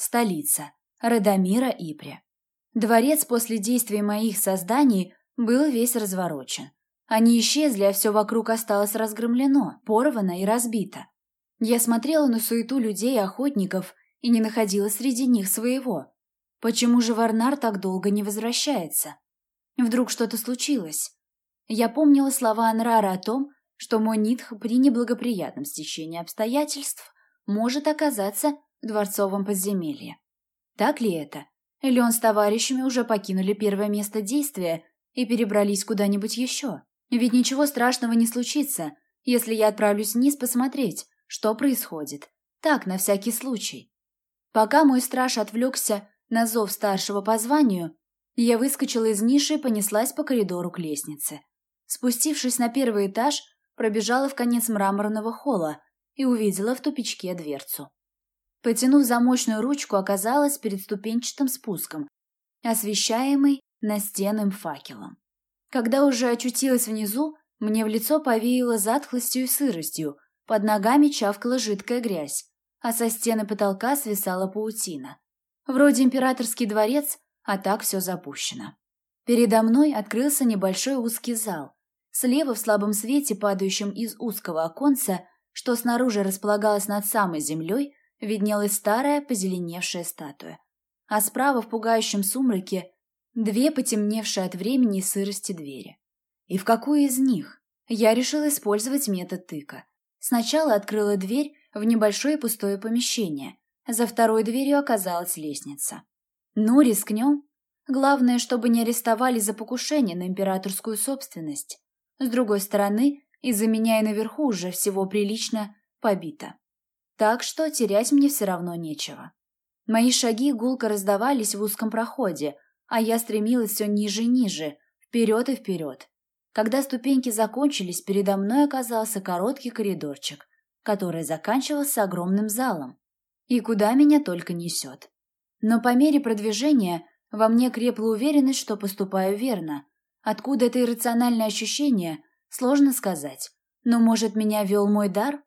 Столица. Радомира Ипре. Дворец после действий моих созданий был весь разворочен. Они исчезли, а все вокруг осталось разгромлено, порвано и разбито. Я смотрела на суету людей и охотников и не находила среди них своего. Почему же Варнар так долго не возвращается? Вдруг что-то случилось? Я помнила слова Анрара о том, что мой Нитх при неблагоприятном стечении обстоятельств может оказаться дворцовом подземелье. Так ли это? Или он с товарищами уже покинули первое место действия и перебрались куда-нибудь еще? Ведь ничего страшного не случится, если я отправлюсь вниз посмотреть, что происходит. Так, на всякий случай. Пока мой страж отвлекся на зов старшего по званию, я выскочила из ниши и понеслась по коридору к лестнице. Спустившись на первый этаж, пробежала в конец мраморного холла и увидела в тупичке дверцу. Потянув замочную ручку, оказалась перед ступенчатым спуском, освещаемый настенным факелом. Когда уже очутилась внизу, мне в лицо повеяло затхлостью и сыростью, под ногами чавкала жидкая грязь, а со стены потолка свисала паутина. Вроде императорский дворец, а так все запущено. Передо мной открылся небольшой узкий зал. Слева в слабом свете, падающем из узкого оконца, что снаружи располагалось над самой землей, виднелась старая позеленевшая статуя. А справа в пугающем сумраке две потемневшие от времени и сырости двери. И в какую из них? Я решила использовать метод тыка. Сначала открыла дверь в небольшое пустое помещение. За второй дверью оказалась лестница. Ну, рискнем. Главное, чтобы не арестовали за покушение на императорскую собственность. С другой стороны, из-за меня и наверху уже всего прилично побито. Так что терять мне все равно нечего. Мои шаги гулко раздавались в узком проходе, а я стремилась все ниже и ниже, вперед и вперед. Когда ступеньки закончились, передо мной оказался короткий коридорчик, который заканчивался огромным залом. И куда меня только несет. Но по мере продвижения во мне крепла уверенность, что поступаю верно. Откуда это иррациональное ощущение, сложно сказать. Но, может, меня вел мой дар?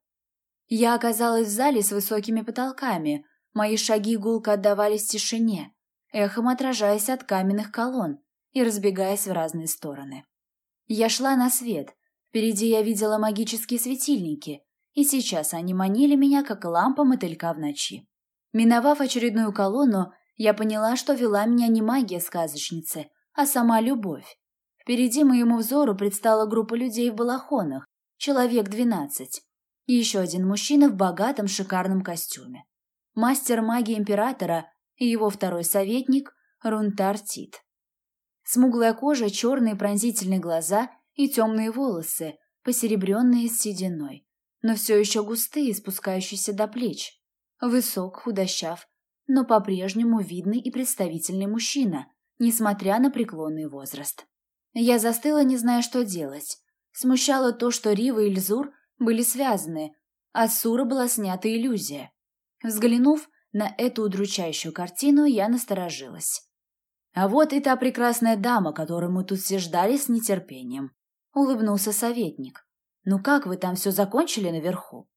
Я оказалась в зале с высокими потолками. Мои шаги гулко отдавались в тишине, эхом отражаясь от каменных колонн и разбегаясь в разные стороны. Я шла на свет. Впереди я видела магические светильники, и сейчас они манили меня, как лампа мотылька в ночи. Миновав очередную колонну, я поняла, что вела меня не магия сказочницы, а сама любовь. Впереди моему взору предстала группа людей в балахонах, человек двенадцать и еще один мужчина в богатом шикарном костюме. Мастер магии императора и его второй советник Рунтар Тит. Смуглая кожа, черные пронзительные глаза и темные волосы, посеребренные сединой, но все еще густые, спускающиеся до плеч. Высок, худощав, но по-прежнему видный и представительный мужчина, несмотря на преклонный возраст. Я застыла, не зная, что делать. Смущало то, что Рива и Льзур были связаны, а с Сура была снята иллюзия. Взглянув на эту удручающую картину, я насторожилась. «А вот и та прекрасная дама, которую мы тут все ждали с нетерпением», — улыбнулся советник. «Ну как вы там все закончили наверху?»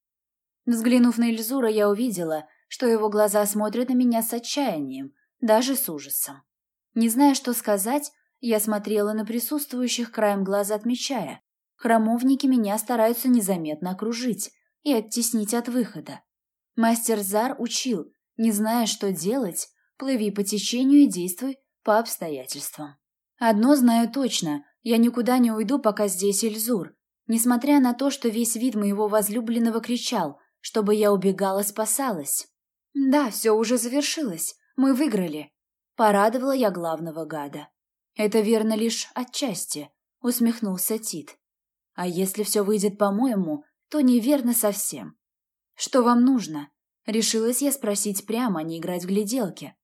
Взглянув на Эльзура, я увидела, что его глаза смотрят на меня с отчаянием, даже с ужасом. Не зная, что сказать, я смотрела на присутствующих краем глаза, отмечая, Храмовники меня стараются незаметно окружить и оттеснить от выхода. Мастер Зар учил, не зная, что делать, плыви по течению и действуй по обстоятельствам. Одно знаю точно, я никуда не уйду, пока здесь Эльзур, несмотря на то, что весь вид моего возлюбленного кричал, чтобы я убегала, спасалась. Да, все уже завершилось, мы выиграли. Порадовала я главного гада. Это верно лишь отчасти, усмехнулся Тит. А если все выйдет по-моему, то неверно совсем. Что вам нужно? Решилась я спросить прямо, а не играть в гляделки.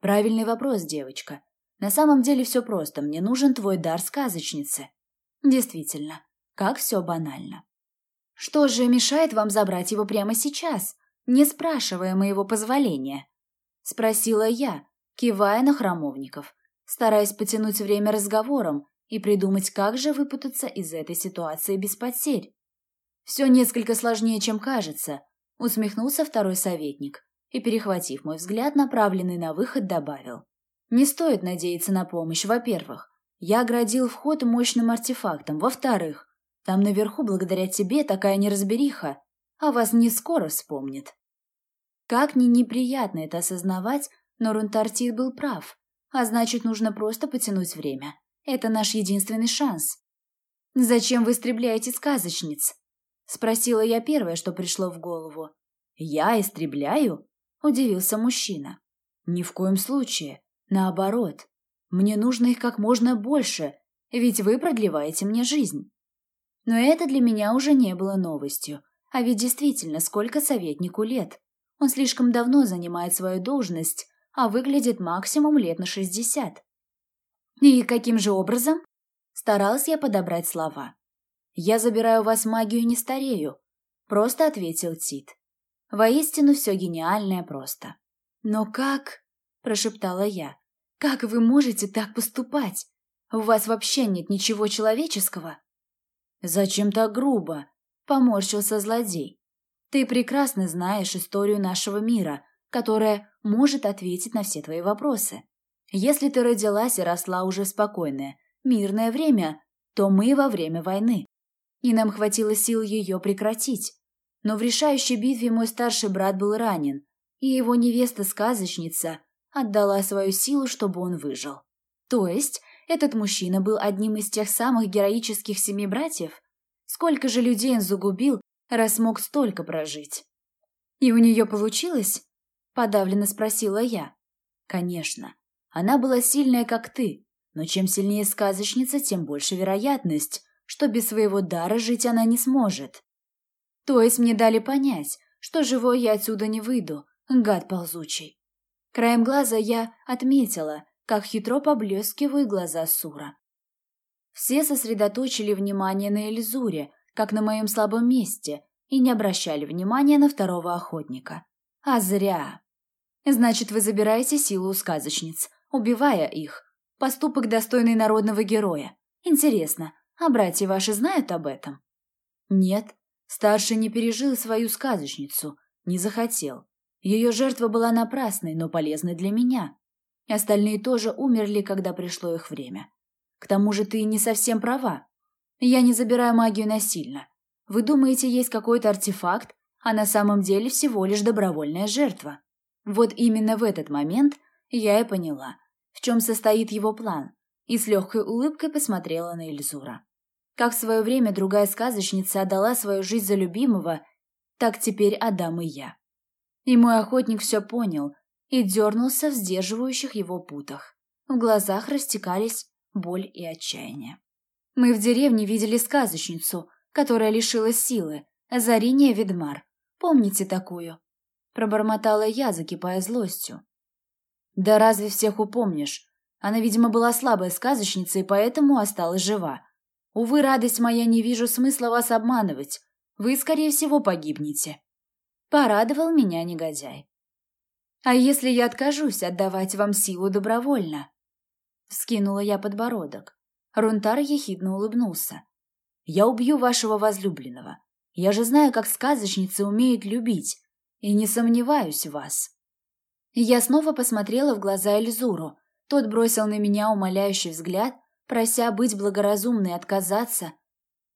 Правильный вопрос, девочка. На самом деле все просто. Мне нужен твой дар сказочницы. Действительно, как все банально. Что же мешает вам забрать его прямо сейчас, не спрашивая моего позволения? Спросила я, кивая на храмовников, стараясь потянуть время разговором, и придумать, как же выпутаться из этой ситуации без потерь. «Все несколько сложнее, чем кажется», — усмехнулся второй советник и, перехватив мой взгляд, направленный на выход, добавил. «Не стоит надеяться на помощь, во-первых. Я оградил вход мощным артефактом. Во-вторых, там наверху, благодаря тебе, такая неразбериха, а вас не скоро вспомнит». Как ни неприятно это осознавать, но Рунтартит был прав, а значит, нужно просто потянуть время. Это наш единственный шанс. «Зачем вы истребляете сказочниц?» — спросила я первое, что пришло в голову. «Я истребляю?» — удивился мужчина. «Ни в коем случае. Наоборот. Мне нужно их как можно больше, ведь вы продлеваете мне жизнь». Но это для меня уже не было новостью. А ведь действительно, сколько советнику лет. Он слишком давно занимает свою должность, а выглядит максимум лет на шестьдесят. «И каким же образом?» Старалась я подобрать слова. «Я забираю вас магию не старею», — просто ответил Тит. Воистину все гениальное просто. «Но как?» — прошептала я. «Как вы можете так поступать? У вас вообще нет ничего человеческого?» «Зачем так грубо?» — поморщился злодей. «Ты прекрасно знаешь историю нашего мира, которая может ответить на все твои вопросы. Если ты родилась и росла уже спокойное, мирное время, то мы во время войны. И нам хватило сил ее прекратить. Но в решающей битве мой старший брат был ранен, и его невеста-сказочница отдала свою силу, чтобы он выжил. То есть, этот мужчина был одним из тех самых героических семи братьев? Сколько же людей он загубил, раз мог столько прожить? И у нее получилось? Подавленно спросила я. Конечно. Она была сильная, как ты, но чем сильнее сказочница, тем больше вероятность, что без своего дара жить она не сможет. То есть мне дали понять, что живой я отсюда не выйду, гад ползучий. Краем глаза я отметила, как хитро поблескивают глаза Сура. Все сосредоточили внимание на Эльзуре, как на моем слабом месте, и не обращали внимания на второго охотника. А зря. Значит, вы забираете силу у сказочниц, убивая их. Поступок, достойный народного героя. Интересно, а братья ваши знают об этом? Нет, старший не пережил свою сказочницу, не захотел. Ее жертва была напрасной, но полезной для меня. Остальные тоже умерли, когда пришло их время. К тому же ты не совсем права. Я не забираю магию насильно. Вы думаете, есть какой-то артефакт, а на самом деле всего лишь добровольная жертва. Вот именно в этот момент я и поняла, чем состоит его план, и с легкой улыбкой посмотрела на Эльзура. Как в свое время другая сказочница отдала свою жизнь за любимого, так теперь отдам и я. И мой охотник все понял и дернулся в сдерживающих его путах. В глазах растекались боль и отчаяние. Мы в деревне видели сказочницу, которая лишилась силы, Зариния Ведмар. Помните такую? Пробормотала я, закипая злостью. Да разве всех упомнишь? Она, видимо, была слабой сказочницей, поэтому осталась жива. Увы, радость моя, не вижу смысла вас обманывать. Вы, скорее всего, погибнете. Порадовал меня негодяй. А если я откажусь отдавать вам силу добровольно? Скинула я подбородок. Рунтар ехидно улыбнулся. Я убью вашего возлюбленного. Я же знаю, как сказочницы умеют любить, и не сомневаюсь в вас. Я снова посмотрела в глаза Эльзуру. Тот бросил на меня умоляющий взгляд, прося быть благоразумной, отказаться,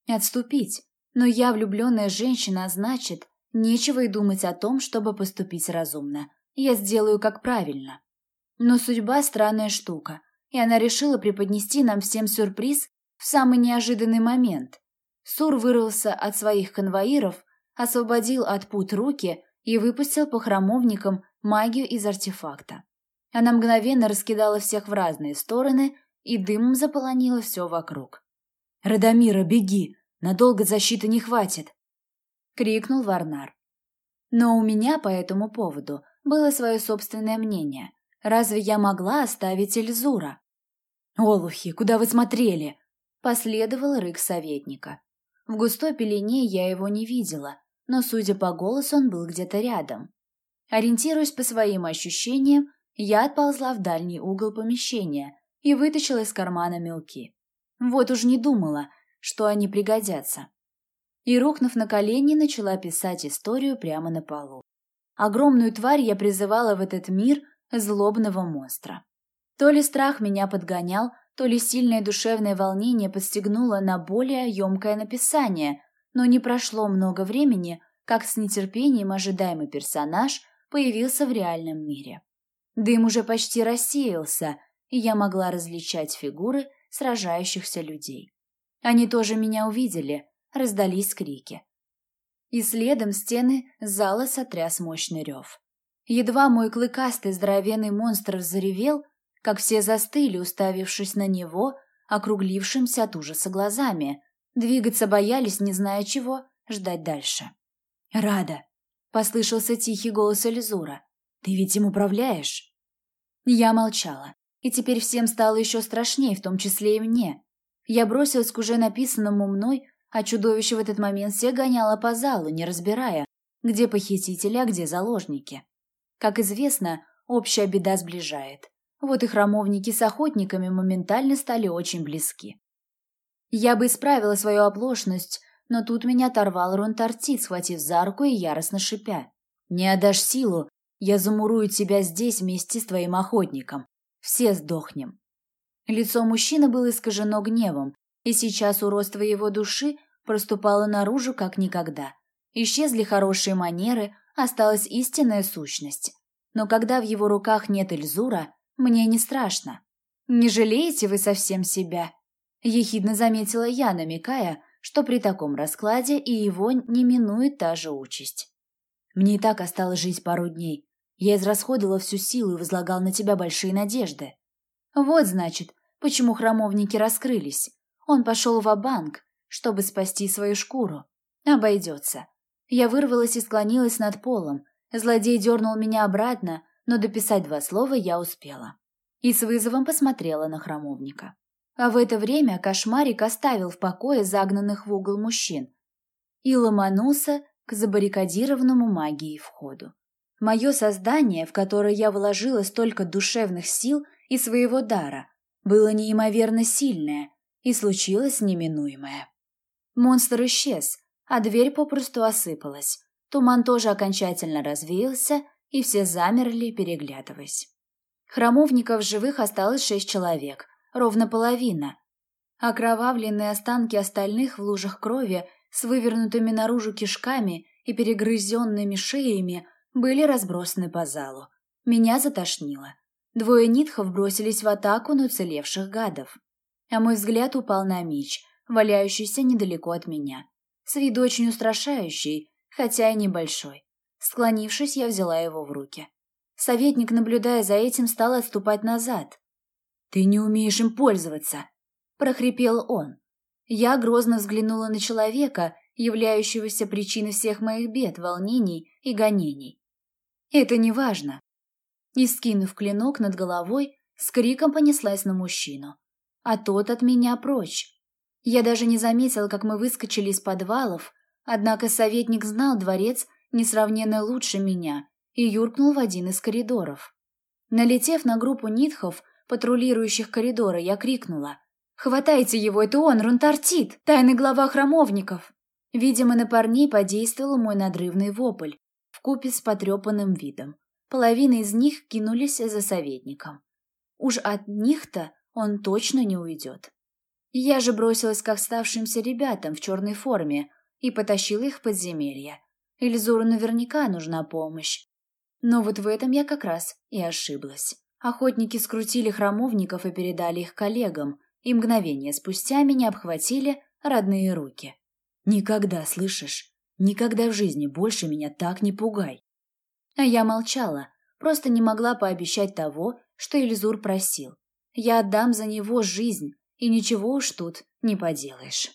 отступить. Но я влюбленная женщина, а значит, нечего и думать о том, чтобы поступить разумно. Я сделаю как правильно. Но судьба странная штука, и она решила преподнести нам всем сюрприз в самый неожиданный момент. Сур вырвался от своих конвоиров, освободил от пут руки и выпустил по храмовникам магию из артефакта. Она мгновенно раскидала всех в разные стороны и дымом заполонила все вокруг. «Радомира, беги! Надолго защиты не хватит!» — крикнул Варнар. Но у меня по этому поводу было свое собственное мнение. Разве я могла оставить Эльзура? «Олухи, куда вы смотрели?» — последовал рык советника. В густой пелене я его не видела, но, судя по голосу, он был где-то рядом. Ориентируясь по своим ощущениям, я отползла в дальний угол помещения и вытащила из кармана мелки. Вот уж не думала, что они пригодятся. И, рухнув на колени, начала писать историю прямо на полу. Огромную тварь я призывала в этот мир злобного монстра. То ли страх меня подгонял, то ли сильное душевное волнение подстегнуло на более емкое написание, но не прошло много времени, как с нетерпением ожидаемый персонаж появился в реальном мире. Дым уже почти рассеялся, и я могла различать фигуры сражающихся людей. Они тоже меня увидели, раздались крики. И следом стены зала сотряс мощный рев. Едва мой клыкастый здоровенный монстр заревел, как все застыли, уставившись на него, округлившимся от ужаса глазами. Двигаться боялись, не зная чего, ждать дальше. «Рада!» — послышался тихий голос Эльзура. «Ты ведь им управляешь?» Я молчала, и теперь всем стало еще страшнее, в том числе и мне. Я бросилась к уже написанному мной, а чудовище в этот момент все гоняло по залу, не разбирая, где похитители, а где заложники. Как известно, общая беда сближает. Вот и храмовники с охотниками моментально стали очень близки. Я бы исправила свою оплошность, но тут меня оторвал Ронтартит, схватив за руку и яростно шипя. «Не отдашь силу, я замурую тебя здесь вместе с твоим охотником. Все сдохнем». Лицо мужчины было искажено гневом, и сейчас уродство его души проступало наружу как никогда. Исчезли хорошие манеры, осталась истинная сущность. Но когда в его руках нет Эльзура, мне не страшно. Не жалеете вы совсем себя? Ехидно заметила я, намекая, что при таком раскладе и его не минует та же участь. Мне и так осталось жить пару дней. Я израсходовала всю силу и возлагал на тебя большие надежды. Вот, значит, почему храмовники раскрылись. Он пошел в банк чтобы спасти свою шкуру. Обойдется. Я вырвалась и склонилась над полом. Злодей дернул меня обратно, но дописать два слова я успела. И с вызовом посмотрела на храмовника. А в это время кошмарик оставил в покое загнанных в угол мужчин и ломанулся к забаррикадированному магией входу. Мое создание, в которое я вложила столько душевных сил и своего дара, было неимоверно сильное, и случилось неминуемое. Монстр исчез, а дверь попросту осыпалась. Туман тоже окончательно развеялся, и все замерли, переглядываясь. Храмовников живых осталось шесть человек, ровно половина. Окровавленные останки остальных в лужах крови с вывернутыми наружу кишками и перегрызенными шеями были разбросаны по залу. Меня затошнило. Двое нитхов бросились в атаку на уцелевших гадов. А мой взгляд упал на меч, валяющийся недалеко от меня. С виду очень устрашающий, хотя и небольшой. Склонившись, я взяла его в руки. Советник, наблюдая за этим, стал отступать назад. «Ты не умеешь им пользоваться!» – прохрипел он. Я грозно взглянула на человека, являющегося причиной всех моих бед, волнений и гонений. «Это не важно!» И, скинув клинок над головой, с криком понеслась на мужчину. А тот от меня прочь. Я даже не заметила, как мы выскочили из подвалов, однако советник знал дворец несравненно лучше меня и юркнул в один из коридоров. Налетев на группу нитхов, патрулирующих коридоры, я крикнула. «Хватайте его, это он, Рунтартит, тайный глава храмовников!» Видимо, на парней подействовал мой надрывный вопль, вкупе с потрепанным видом. Половина из них кинулись за советником. Уж от них-то он точно не уйдет. Я же бросилась к оставшимся ребятам в черной форме и потащила их в подземелье. Эльзуру наверняка нужна помощь. Но вот в этом я как раз и ошиблась. Охотники скрутили храмовников и передали их коллегам, и мгновение спустя меня обхватили родные руки. «Никогда, слышишь? Никогда в жизни больше меня так не пугай!» А я молчала, просто не могла пообещать того, что Эльзур просил. Я отдам за него жизнь, и ничего уж тут не поделаешь.